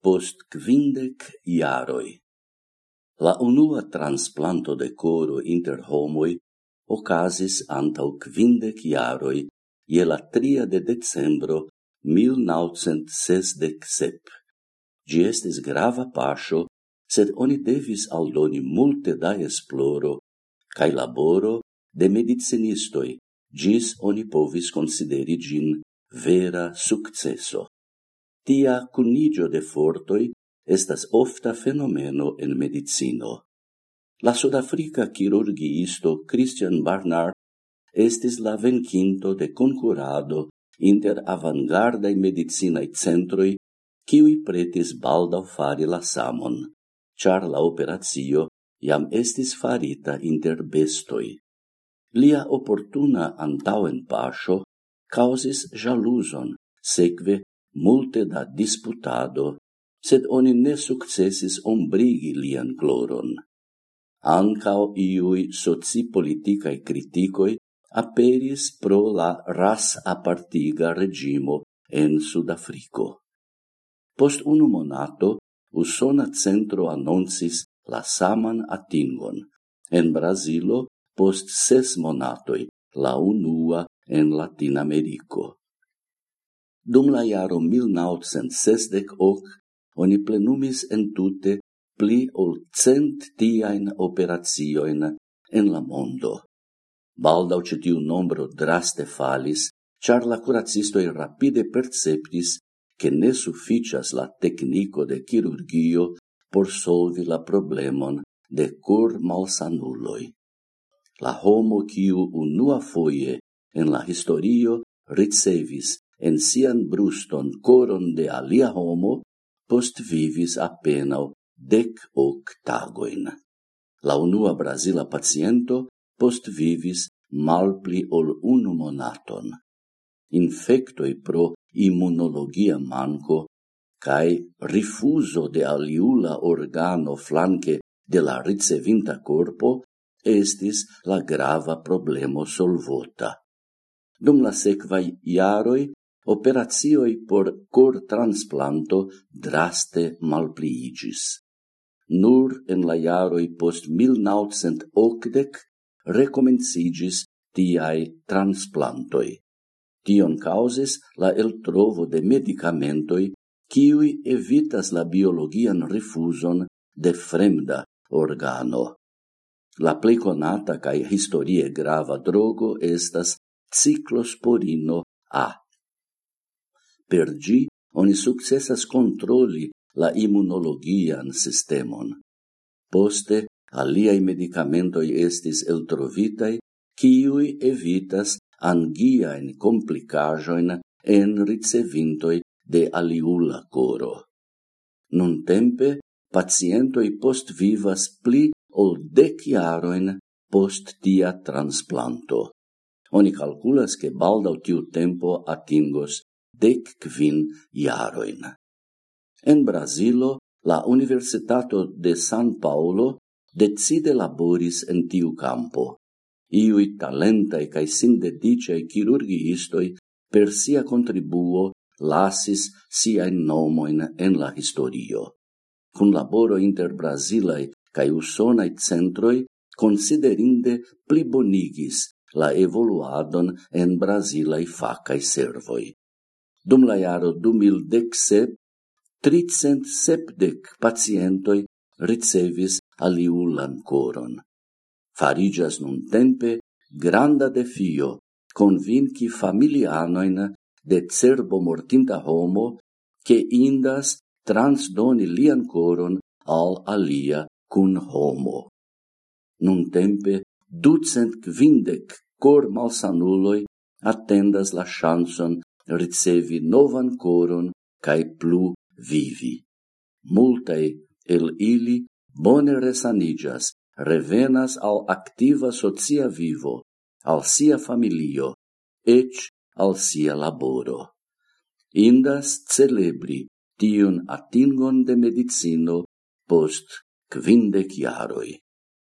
post quindec iaroi. La unua transplanto de coro inter homoi ocasis antau quindec iaroi ie la 3 de decembro 1967. Gi estis grava pascio, sed oni devis aldoni multe da esploro cae laboro de medicinistoi, gis oni povis consideri gin vera successo. Tia cunigio de fortoi estas ofta fenomeno en medicino. La sudafrica chirurgiisto Christian Barnard estis la venquinto de concurado inter avangardai medicinae centroi kiui pretis baldau fari la samon, char la operatio iam estis farita inter bestoi. Lia opportuna antauen pasio causis jaluson, seque multe da disputado, sed oni ne successis ombrigi lian gloron. Ancao iui soci-politicae criticoi aperis pro la ras apartiga regimo en Sudafrico. Post unu monato, Usona centro annoncis la saman atingon. En Brasilo, post ses monatoi, la unua en Latin Americo. Dum la iaro 1968 oni plenumis entute pli ol cent tiaen operazioin en la mondo. Baldau cetiu nombro draste falis, char la curacistoi rapide perceptis che ne sufficias la tecnico de chirurgio por solvi la problemon de cur malsanuloi. La homo quiu unua foie en la historio ricevis en sian bruston coron de alia homo, post vivis apenao dec hoc tagoin. La unua Brasila paciento post vivis malpli ol unu monaton. Infectoi pro immunologia manco cae rifuso de aliula organo flanque de la ricevinta corpo estis la grava problemo solvota. Dum la sequai iaroi operatioi por cor transplanto draste malpliigis. Nur en la iaroi post 1980 recomencigis tiai transplantoi. Tion causes la eltrovo de medicamentoi kiui evitas la biologian rifuson de fremda organo. La pleconata cae historie grava drogo estas ciclosporino A. Per gi oni successas controlli la immunologian sistemon. Poste, aliai medicamentoi estis eltrovitai, ciui evitas angiaen complicajoin en ricevintoi de aliula coro. Nun tempe, pacientoi post vivas pli ol deciaroin post tia transplanto. Oni calculas che baldau tiu tempo atingos dec quin iaroin. En Brasilo, la Universitato de San Paulo decide laboris en tiu campo. Iui talentae cae sindedicei chirurgiistoi per sia contribuo lasis siain nomoin en la historio. Cun laboro inter Brasilae cae usonai centroi considerinde plibonigis la evoluadon en Brasilae facai servoi. Dum la iaro 2017, tricent sepdec pacientoi ricevis aliulan coron. Farigas nun tempe granda defio convinci familianoin de cerbo mortinta homo che indas transdoni lian coron al alia cun homo. Nun tempe ducent quindec cor malsanuloi attendas la chanson ricevi novan coron cae plu vivi. Multae el ili bone resanigas, revenas al activa socia vivo, al sia familio, ec al sia laboro. Indas celebri tiun atingon de medicino post quindec iaroi.